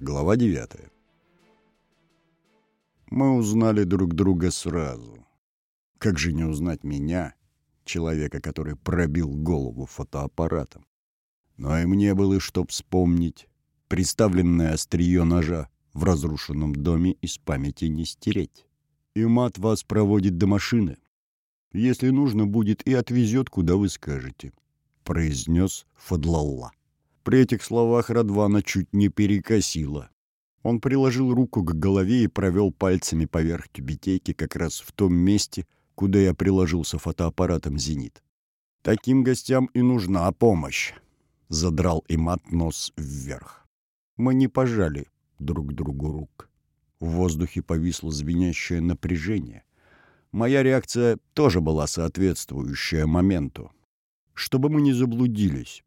Глава 9. Мы узнали друг друга сразу. Как же не узнать меня, человека, который пробил голову фотоаппаратом? Но и мне было что вспомнить. Представленное острие ножа в разрушенном доме из памяти не стереть. И мат вас проводит до машины. Если нужно будет, и отвезет, куда вы скажете, — произнес Фадлалла. При этих словах Радвана чуть не перекосило. Он приложил руку к голове и провел пальцами поверх тюбетейки как раз в том месте, куда я приложился фотоаппаратом «Зенит». «Таким гостям и нужна помощь», — задрал Имат нос вверх. Мы не пожали друг другу рук. В воздухе повисло звенящее напряжение. Моя реакция тоже была соответствующая моменту. Чтобы мы не заблудились,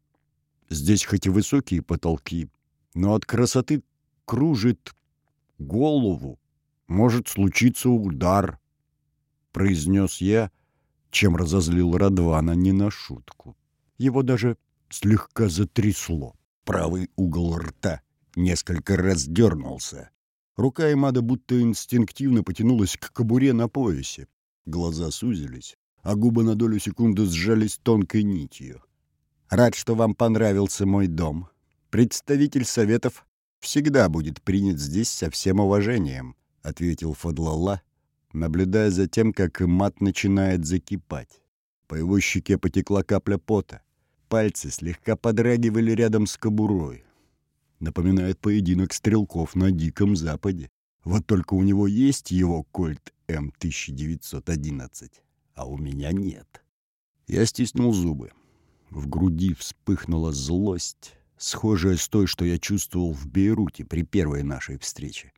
Здесь хоть и высокие потолки, но от красоты кружит голову. Может случиться удар, — произнес я, чем разозлил Радвана не на шутку. Его даже слегка затрясло. Правый угол рта несколько раз дернулся. Рука Имада будто инстинктивно потянулась к кобуре на поясе. Глаза сузились, а губы на долю секунды сжались тонкой нитью. Рад, что вам понравился мой дом. Представитель советов всегда будет принят здесь со всем уважением», — ответил Фадлалла, наблюдая за тем, как мат начинает закипать. По его щеке потекла капля пота. Пальцы слегка подрагивали рядом с кобурой. Напоминает поединок стрелков на Диком Западе. Вот только у него есть его кольт М-1911, а у меня нет. Я стиснул зубы. В груди вспыхнула злость, схожая с той, что я чувствовал в Бейруте при первой нашей встрече.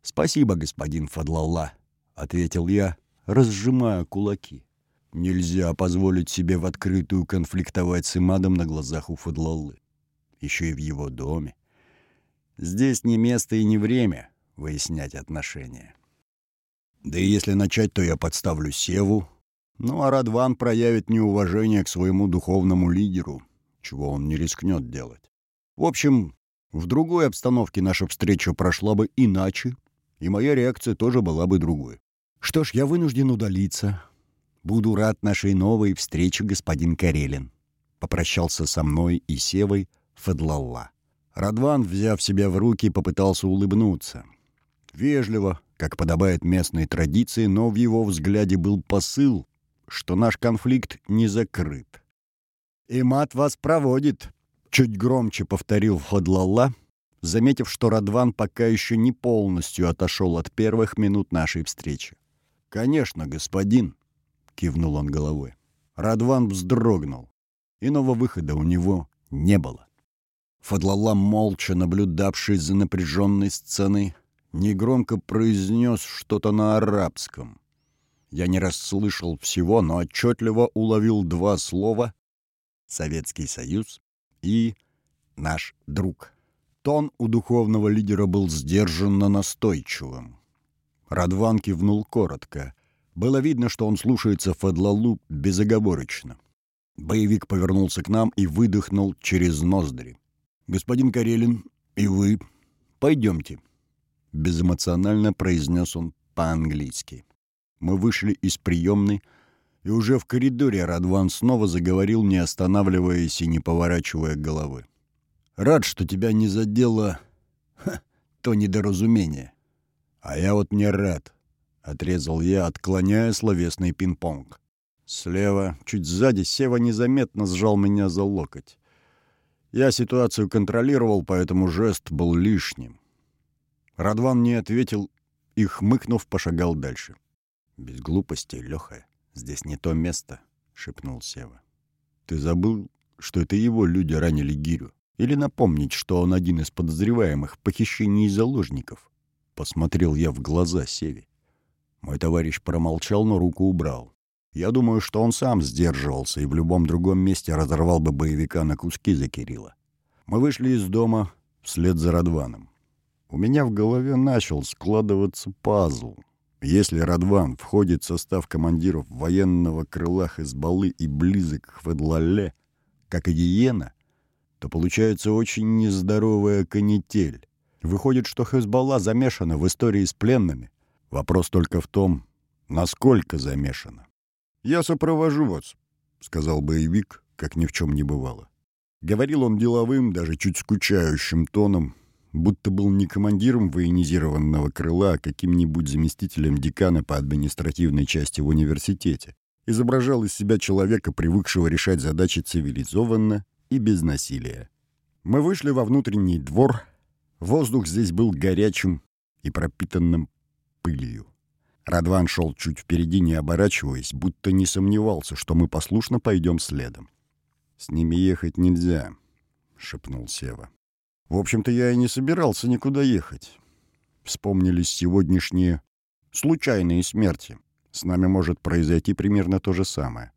«Спасибо, господин Фадлалла», — ответил я, разжимая кулаки. Нельзя позволить себе в открытую конфликтовать с Имадом на глазах у Фадлаллы. Еще и в его доме. Здесь не место и не время выяснять отношения. Да и если начать, то я подставлю Севу, ну а Радван проявит неуважение к своему духовному лидеру, чего он не рискнет делать. В общем, в другой обстановке наша встреча прошла бы иначе, и моя реакция тоже была бы другой. Что ж, я вынужден удалиться. Буду рад нашей новой встрече, господин Карелин. Попрощался со мной и Севой Фадлалла. Радван, взяв себя в руки, попытался улыбнуться. Вежливо, как подобает местной традиции, но в его взгляде был посыл, что наш конфликт не закрыт. «И мат вас проводит», — чуть громче повторил Ходлалла, заметив, что Радван пока еще не полностью отошел от первых минут нашей встречи. «Конечно, господин», — кивнул он головой. Радван вздрогнул. Иного выхода у него не было. Фадлалла, молча наблюдавший за напряженной сценой, негромко произнес что-то на арабском. Я не расслышал всего, но отчетливо уловил два слова «Советский Союз» и «наш друг». Тон у духовного лидера был сдержанно настойчивым. Радван кивнул коротко. Было видно, что он слушается Фадлалу безоговорочно. Боевик повернулся к нам и выдохнул через ноздри. «Господин Карелин, и вы, пойдемте», — безэмоционально произнес он по-английски. Мы вышли из приемной, и уже в коридоре Радван снова заговорил, не останавливаясь и не поворачивая головы. «Рад, что тебя не задело ха, то недоразумение». «А я вот не рад», — отрезал я, отклоняя словесный пинг-понг. Слева, чуть сзади, Сева незаметно сжал меня за локоть. Я ситуацию контролировал, поэтому жест был лишним. Радван не ответил и, хмыкнув, пошагал дальше. «Без глупостей, Леха. Здесь не то место», — шепнул Сева. «Ты забыл, что это его люди ранили Гирю? Или напомнить, что он один из подозреваемых в похищении заложников?» Посмотрел я в глаза Севе. Мой товарищ промолчал, но руку убрал. Я думаю, что он сам сдерживался и в любом другом месте разорвал бы боевика на куски за Кирилла. Мы вышли из дома вслед за Радваном. У меня в голове начал складываться пазл. Если Радван входит в состав командиров военного крыла Хезбаллы и близок к Федлале, как и Диена, то получается очень нездоровая канитель. Выходит, что Хезбалла замешана в истории с пленными. Вопрос только в том, насколько замешана. «Я сопровожу вас», — сказал боевик, как ни в чем не бывало. Говорил он деловым, даже чуть скучающим тоном, будто был не командиром военизированного крыла, а каким-нибудь заместителем декана по административной части в университете. Изображал из себя человека, привыкшего решать задачи цивилизованно и без насилия. Мы вышли во внутренний двор. Воздух здесь был горячим и пропитанным пылью. Радван шел чуть впереди, не оборачиваясь, будто не сомневался, что мы послушно пойдем следом. «С ними ехать нельзя», — шепнул Сева. В общем-то, я и не собирался никуда ехать. Вспомнились сегодняшние случайные смерти. С нами может произойти примерно то же самое.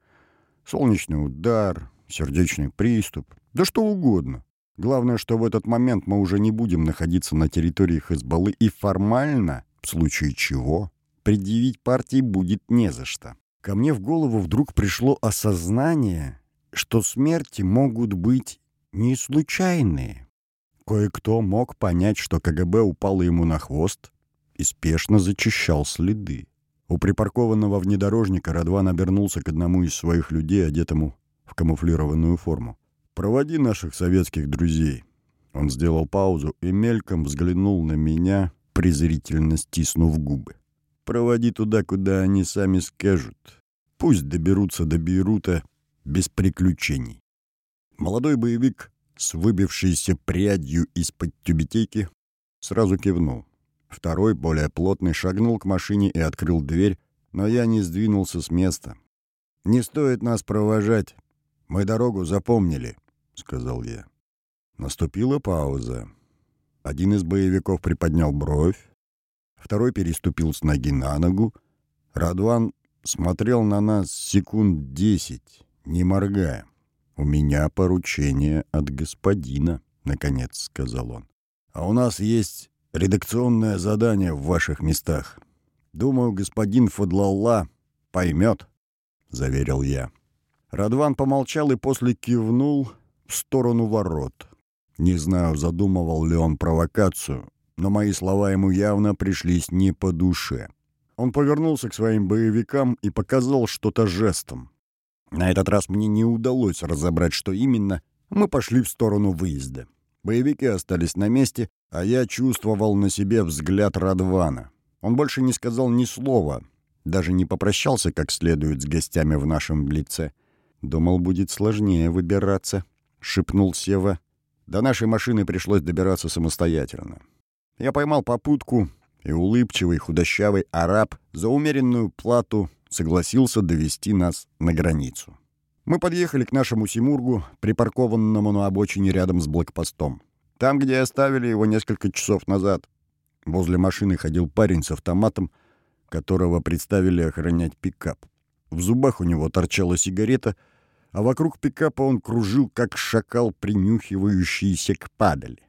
Солнечный удар, сердечный приступ, да что угодно. Главное, что в этот момент мы уже не будем находиться на территории Хазбаллы и формально, в случае чего, предъявить партии будет не за что. Ко мне в голову вдруг пришло осознание, что смерти могут быть не случайные. Кое-кто мог понять, что КГБ упало ему на хвост и спешно зачищал следы. У припаркованного внедорожника Радван обернулся к одному из своих людей, одетому в камуфлированную форму. «Проводи наших советских друзей». Он сделал паузу и мельком взглянул на меня, презрительно стиснув губы. «Проводи туда, куда они сами скажут. Пусть доберутся до Бейрута без приключений». Молодой боевик с выбившейся прядью из-под тюбетейки, сразу кивнул. Второй, более плотный, шагнул к машине и открыл дверь, но я не сдвинулся с места. «Не стоит нас провожать. Мы дорогу запомнили», — сказал я. Наступила пауза. Один из боевиков приподнял бровь, второй переступил с ноги на ногу. Радван смотрел на нас секунд десять, не моргая. «У меня поручение от господина», — наконец сказал он. «А у нас есть редакционное задание в ваших местах. Думаю, господин Фадлалла поймет», — заверил я. Радван помолчал и после кивнул в сторону ворот. Не знаю, задумывал ли он провокацию, но мои слова ему явно пришлись не по душе. Он повернулся к своим боевикам и показал что-то жестом. На этот раз мне не удалось разобрать, что именно. Мы пошли в сторону выезда. Боевики остались на месте, а я чувствовал на себе взгляд Радвана. Он больше не сказал ни слова, даже не попрощался как следует с гостями в нашем лице. «Думал, будет сложнее выбираться», — шепнул Сева. До нашей машины пришлось добираться самостоятельно. Я поймал попутку, и улыбчивый худощавый араб за умеренную плату согласился довести нас на границу. Мы подъехали к нашему Симургу, припаркованному на обочине рядом с блокпостом. Там, где оставили его несколько часов назад. Возле машины ходил парень с автоматом, которого представили охранять пикап. В зубах у него торчала сигарета, а вокруг пикапа он кружил, как шакал, принюхивающийся к падали.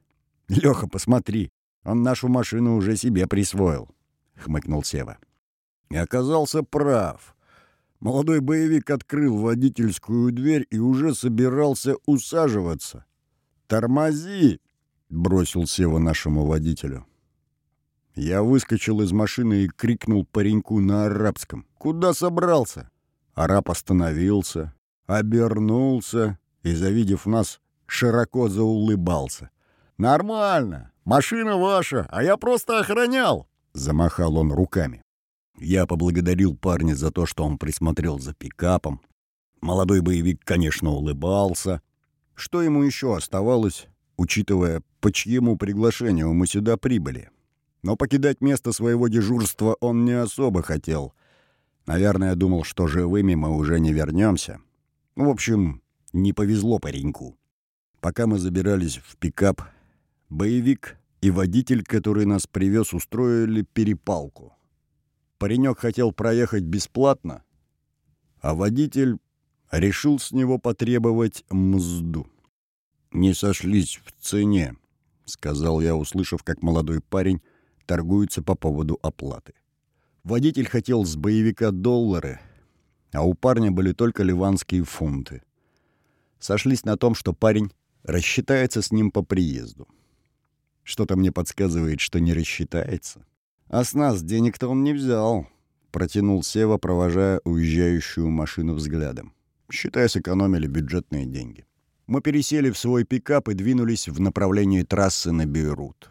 «Лёха, посмотри, он нашу машину уже себе присвоил», — хмыкнул Сева. И оказался прав. Молодой боевик открыл водительскую дверь и уже собирался усаживаться. «Тормози!» — бросил Сева нашему водителю. Я выскочил из машины и крикнул пареньку на арабском. «Куда собрался?» Араб остановился, обернулся и, завидев нас, широко заулыбался. «Нормально! Машина ваша, а я просто охранял!» Замахал он руками. Я поблагодарил парня за то, что он присмотрел за пикапом. Молодой боевик, конечно, улыбался. Что ему еще оставалось, учитывая, по чьему приглашению мы сюда прибыли? Но покидать место своего дежурства он не особо хотел. Наверное, думал, что живыми мы уже не вернемся. В общем, не повезло пареньку. Пока мы забирались в пикап, боевик и водитель, который нас привез, устроили перепалку. Паренек хотел проехать бесплатно, а водитель решил с него потребовать мзду. «Не сошлись в цене», — сказал я, услышав, как молодой парень торгуется по поводу оплаты. Водитель хотел с боевика доллары, а у парня были только ливанские фунты. Сошлись на том, что парень рассчитается с ним по приезду. Что-то мне подсказывает, что не рассчитается. А с нас денег-то он не взял, протянул Сева, провожая уезжающую машину взглядом. Считай, сэкономили бюджетные деньги. Мы пересели в свой пикап и двинулись в направлении трассы на Бейрут.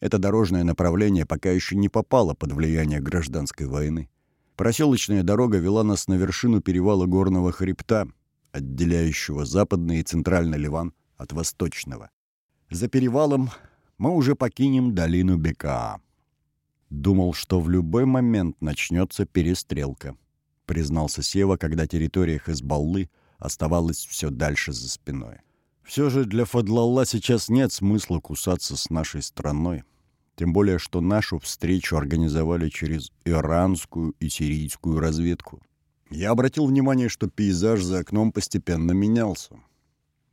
Это дорожное направление пока еще не попало под влияние гражданской войны. Проселочная дорога вела нас на вершину перевала горного хребта, отделяющего западный и центральный Ливан от восточного. За перевалом мы уже покинем долину Бека. Думал, что в любой момент начнется перестрелка, признался Сева, когда территория Хезбаллы оставалась все дальше за спиной. Все же для Фадлалла сейчас нет смысла кусаться с нашей страной. Тем более, что нашу встречу организовали через иранскую и сирийскую разведку. Я обратил внимание, что пейзаж за окном постепенно менялся.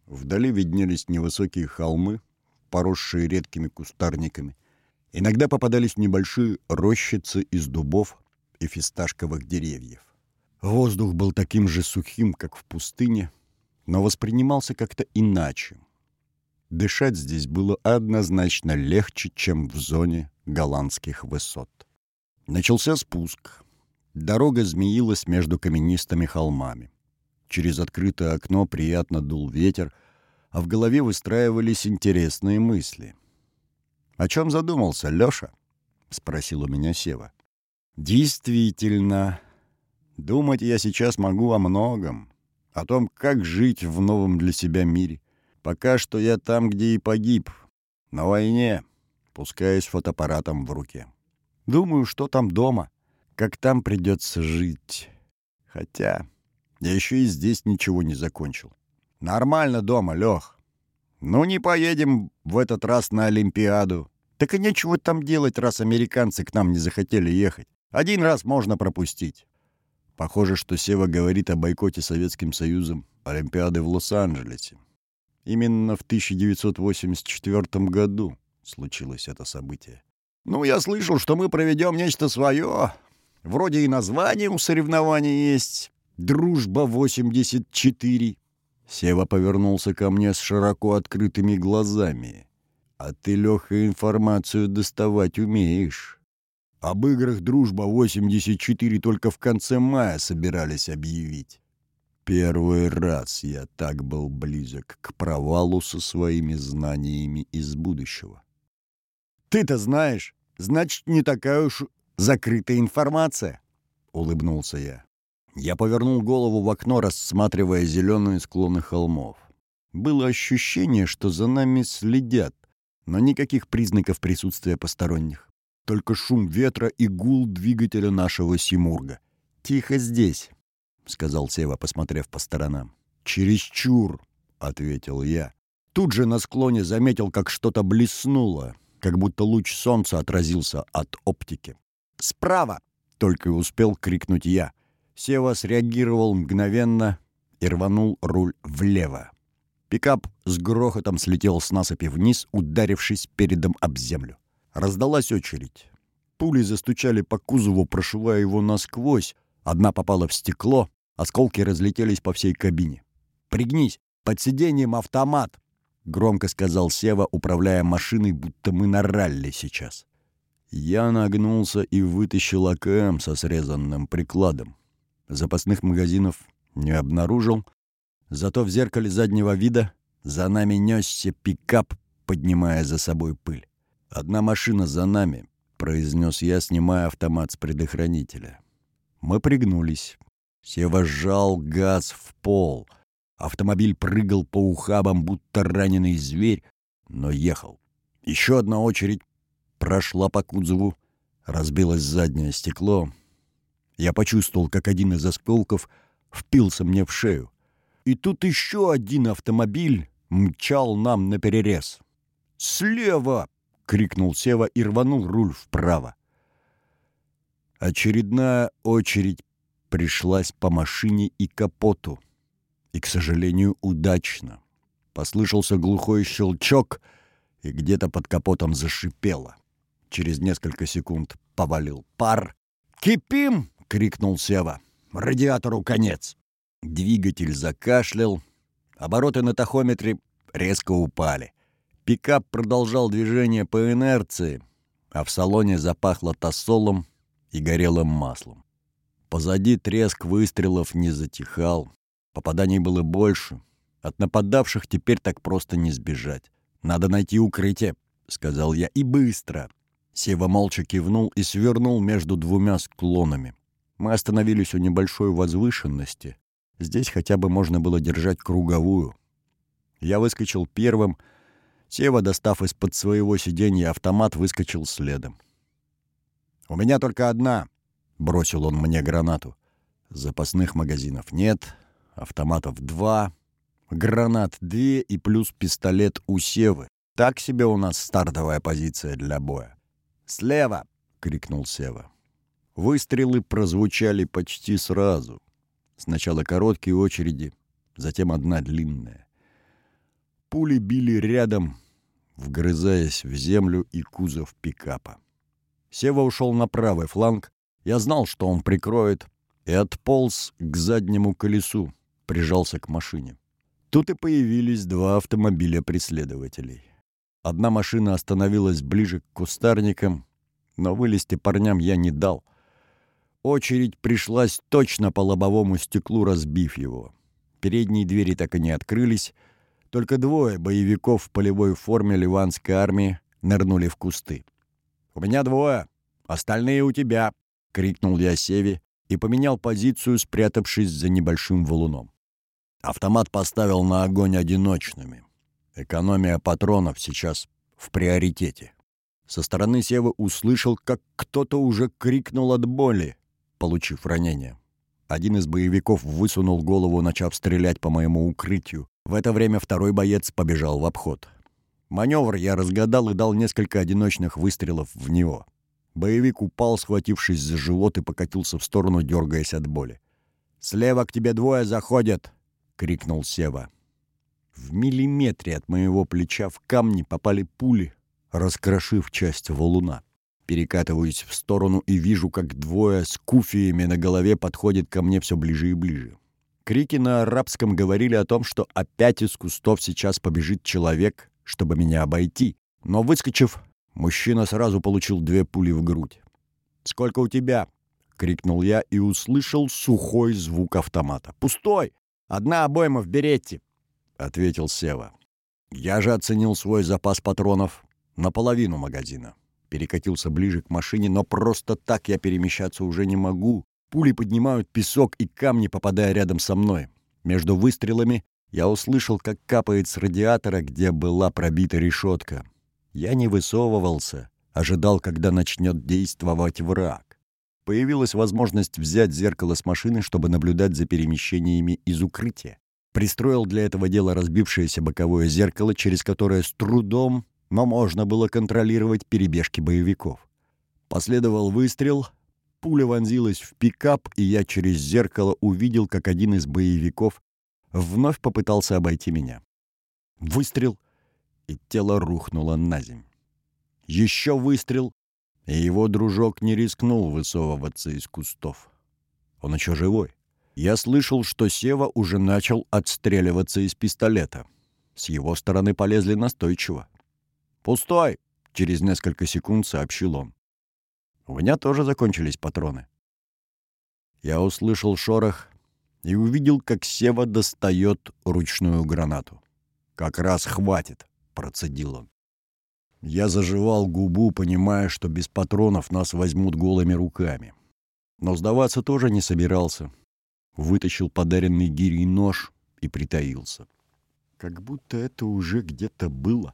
Вдали виднелись невысокие холмы, поросшие редкими кустарниками. Иногда попадались небольшие рощицы из дубов и фисташковых деревьев. Воздух был таким же сухим, как в пустыне, но воспринимался как-то иначе. Дышать здесь было однозначно легче, чем в зоне голландских высот. Начался спуск. Дорога змеилась между каменистыми холмами. Через открытое окно приятно дул ветер, а в голове выстраивались интересные мысли. «О чем задумался, Лёша?» — спросил у меня Сева. «Действительно. Думать я сейчас могу о многом. О том, как жить в новом для себя мире. Пока что я там, где и погиб. На войне, пускай с фотоаппаратом в руке. Думаю, что там дома, как там придется жить. Хотя я еще и здесь ничего не закончил. Нормально дома, Лех. Ну, не поедем в этот раз на Олимпиаду. Так и нечего там делать, раз американцы к нам не захотели ехать. Один раз можно пропустить. Похоже, что Сева говорит о бойкоте Советским Союзом Олимпиады в Лос-Анджелесе. Именно в 1984 году случилось это событие. Ну, я слышал, что мы проведем нечто свое. Вроде и название у соревнований есть. «Дружба-84». Сева повернулся ко мне с широко открытыми глазами. «А ты, Леха, информацию доставать умеешь». Об играх «Дружба-84» только в конце мая собирались объявить. Первый раз я так был близок к провалу со своими знаниями из будущего. «Ты-то знаешь, значит, не такая уж закрытая информация», — улыбнулся я. Я повернул голову в окно, рассматривая зеленые склоны холмов. Было ощущение, что за нами следят, но никаких признаков присутствия посторонних. Только шум ветра и гул двигателя нашего Симурга. «Тихо здесь», — сказал Сева, посмотрев по сторонам. «Чересчур», — ответил я. Тут же на склоне заметил, как что-то блеснуло, как будто луч солнца отразился от оптики. «Справа!» — только и успел крикнуть я — Сева среагировал мгновенно и рванул руль влево. Пикап с грохотом слетел с насыпи вниз, ударившись передом об землю. Раздалась очередь. Пули застучали по кузову, прошивая его насквозь. Одна попала в стекло, осколки разлетелись по всей кабине. «Пригнись! Под сиденьем автомат!» — громко сказал Сева, управляя машиной, будто мы на ралли сейчас. Я нагнулся и вытащил АКМ со срезанным прикладом. Запасных магазинов не обнаружил. Зато в зеркале заднего вида за нами несся пикап, поднимая за собой пыль. «Одна машина за нами», — произнес я, снимая автомат с предохранителя. Мы пригнулись. Сева сжал газ в пол. Автомобиль прыгал по ухабам, будто раненый зверь, но ехал. Еще одна очередь прошла по кузову, разбилось заднее стекло — я почувствовал, как один из осколков впился мне в шею. И тут еще один автомобиль мчал нам на перерез. «Слева!» — крикнул Сева и рванул руль вправо. Очередная очередь пришлась по машине и капоту. И, к сожалению, удачно. Послышался глухой щелчок, и где-то под капотом зашипело. Через несколько секунд повалил пар. «Кипим!» Крикнул Сева. «Радиатору конец!» Двигатель закашлял. Обороты на тахометре резко упали. Пикап продолжал движение по инерции, а в салоне запахло тосолом и горелым маслом. Позади треск выстрелов не затихал. Попаданий было больше. От нападавших теперь так просто не сбежать. «Надо найти укрытие», — сказал я, — «и быстро». Сева молча кивнул и свернул между двумя склонами. Мы остановились у небольшой возвышенности. Здесь хотя бы можно было держать круговую. Я выскочил первым. Сева, достав из-под своего сиденья автомат, выскочил следом. «У меня только одна», — бросил он мне гранату. «Запасных магазинов нет, автоматов два, гранат две и плюс пистолет у Севы. Так себе у нас стартовая позиция для боя». «Слева!» — крикнул Сева. Выстрелы прозвучали почти сразу. Сначала короткие очереди, затем одна длинная. Пули били рядом, вгрызаясь в землю и кузов пикапа. Сева ушел на правый фланг. Я знал, что он прикроет, и отполз к заднему колесу, прижался к машине. Тут и появились два автомобиля преследователей. Одна машина остановилась ближе к кустарникам, но вылезти парням я не дал. Очередь пришлась точно по лобовому стеклу, разбив его. Передние двери так и не открылись. Только двое боевиков в полевой форме ливанской армии нырнули в кусты. «У меня двое, остальные у тебя!» — крикнул я Севе и поменял позицию, спрятавшись за небольшим валуном. Автомат поставил на огонь одиночными. Экономия патронов сейчас в приоритете. Со стороны Севы услышал, как кто-то уже крикнул от боли получив ранение. Один из боевиков высунул голову, начав стрелять по моему укрытию. В это время второй боец побежал в обход. Маневр я разгадал и дал несколько одиночных выстрелов в него. Боевик упал, схватившись за живот, и покатился в сторону, дергаясь от боли. «Слева к тебе двое заходят!» — крикнул Сева. В миллиметре от моего плеча в камни попали пули, раскрошив часть валуна. Перекатываюсь в сторону и вижу, как двое с куфиями на голове подходят ко мне все ближе и ближе. Крики на арабском говорили о том, что опять из кустов сейчас побежит человек, чтобы меня обойти. Но, выскочив, мужчина сразу получил две пули в грудь. «Сколько у тебя?» — крикнул я и услышал сухой звук автомата. «Пустой! Одна обойма в беретте!» — ответил Сева. Я же оценил свой запас патронов на половину магазина перекатился ближе к машине, но просто так я перемещаться уже не могу. Пули поднимают песок и камни, попадая рядом со мной. Между выстрелами я услышал, как капает с радиатора, где была пробита решетка. Я не высовывался, ожидал, когда начнет действовать враг. Появилась возможность взять зеркало с машины, чтобы наблюдать за перемещениями из укрытия. Пристроил для этого дела разбившееся боковое зеркало, через которое с трудом но можно было контролировать перебежки боевиков. Последовал выстрел, пуля вонзилась в пикап, и я через зеркало увидел, как один из боевиков вновь попытался обойти меня. Выстрел, и тело рухнуло на земь. Еще выстрел, и его дружок не рискнул высовываться из кустов. Он еще живой. Я слышал, что Сева уже начал отстреливаться из пистолета. С его стороны полезли настойчиво. «Пустой!» — через несколько секунд сообщил он. У меня тоже закончились патроны. Я услышал шорох и увидел, как Сева достает ручную гранату. «Как раз хватит», — процедил он. Я заживал губу, понимая, что без патронов нас возьмут голыми руками. Но сдаваться тоже не собирался. Вытащил подаренный гирей нож и притаился. Как будто это уже где-то было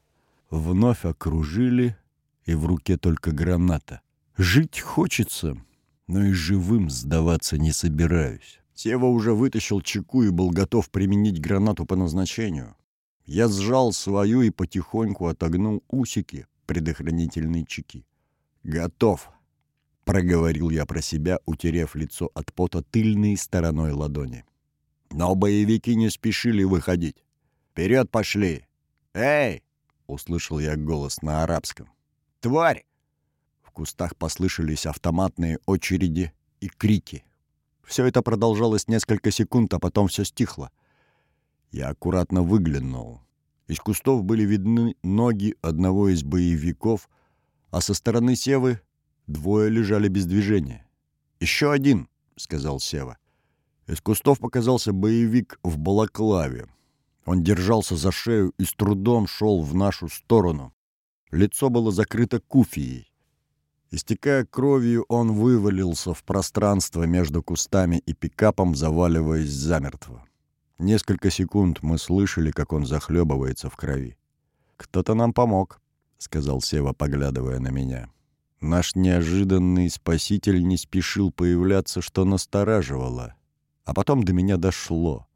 вновь окружили, и в руке только граната. Жить хочется, но и живым сдаваться не собираюсь. Сева уже вытащил чеку и был готов применить гранату по назначению. Я сжал свою и потихоньку отогнул усики предохранительной чеки. «Готов!» — проговорил я про себя, утерев лицо от пота тыльной стороной ладони. Но боевики не спешили выходить. «Вперед пошли! Эй, услышал я голос на арабском. «Тварь!» В кустах послышались автоматные очереди и крики. Все это продолжалось несколько секунд, а потом все стихло. Я аккуратно выглянул Из кустов были видны ноги одного из боевиков, а со стороны Севы двое лежали без движения. «Еще один», — сказал Сева. Из кустов показался боевик в балаклаве. Он держался за шею и с трудом шел в нашу сторону. Лицо было закрыто куфией. Истекая кровью, он вывалился в пространство между кустами и пикапом, заваливаясь замертво. Несколько секунд мы слышали, как он захлебывается в крови. «Кто-то нам помог», — сказал Сева, поглядывая на меня. Наш неожиданный спаситель не спешил появляться, что настораживало. А потом до меня дошло.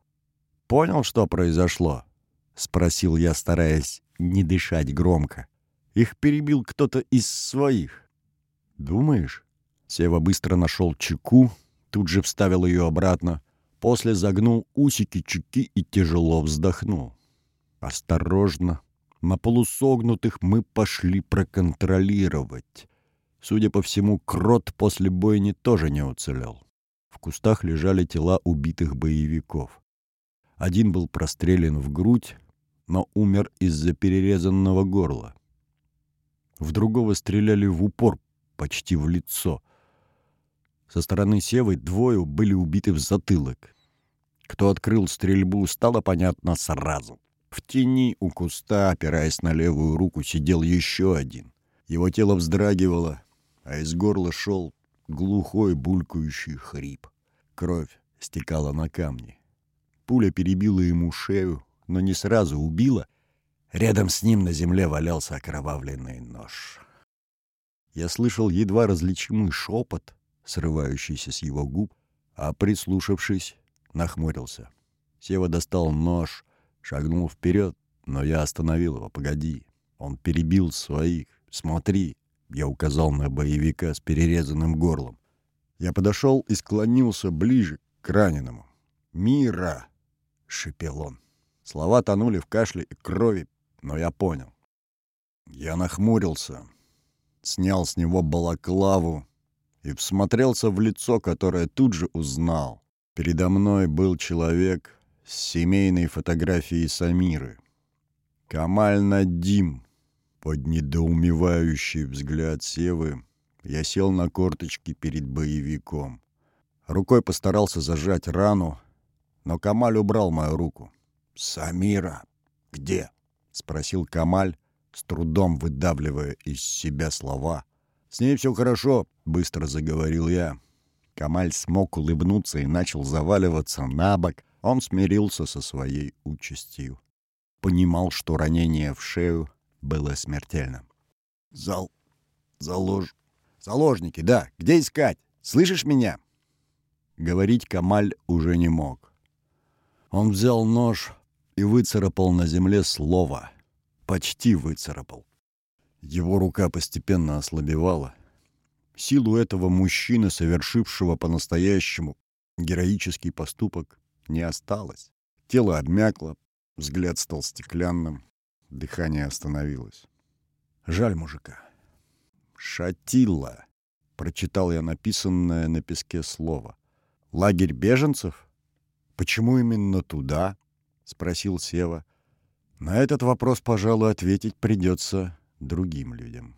«Понял, что произошло?» — спросил я, стараясь не дышать громко. «Их перебил кто-то из своих». «Думаешь?» Сева быстро нашел чеку, тут же вставил ее обратно, после загнул усики чеки и тяжело вздохнул. Осторожно, на полусогнутых мы пошли проконтролировать. Судя по всему, крот после бойни тоже не уцелел. В кустах лежали тела убитых боевиков. Один был прострелен в грудь, но умер из-за перерезанного горла. В другого стреляли в упор, почти в лицо. Со стороны Севы двое были убиты в затылок. Кто открыл стрельбу, стало понятно сразу. В тени у куста, опираясь на левую руку, сидел еще один. Его тело вздрагивало, а из горла шел глухой булькающий хрип. Кровь стекала на камни. Пуля перебила ему шею, но не сразу убила. Рядом с ним на земле валялся окровавленный нож. Я слышал едва различимый шепот, срывающийся с его губ, а, прислушавшись, нахмурился. Сева достал нож, шагнул вперед, но я остановил его. «Погоди, он перебил своих. Смотри!» Я указал на боевика с перерезанным горлом. Я подошел и склонился ближе к раненому. «Мира!» — шипел он. Слова тонули в кашле и крови, но я понял. Я нахмурился, снял с него балаклаву и всмотрелся в лицо, которое тут же узнал. Передо мной был человек с семейной фотографией Самиры. Камаль Надим. Под недоумевающий взгляд Севы я сел на корточки перед боевиком. Рукой постарался зажать рану, но Камаль убрал мою руку. «Самира где?» — спросил Камаль, с трудом выдавливая из себя слова. «С ней все хорошо», — быстро заговорил я. Камаль смог улыбнуться и начал заваливаться на бок. Он смирился со своей участью. Понимал, что ранение в шею было смертельным. «Зал... залож... заложники, да. Где искать? Слышишь меня?» Говорить Камаль уже не мог. Он взял нож и выцарапал на земле слово — почти выцарапал. Его рука постепенно ослабевала. Силу этого мужчины, совершившего по-настоящему героический поступок, не осталось. Тело обмякло, взгляд стал стеклянным, дыхание остановилось. Жаль мужика. «Шатилла», — прочитал я написанное на песке слово. «Лагерь беженцев? Почему именно туда?» — спросил Сева. На этот вопрос, пожалуй, ответить придется другим людям.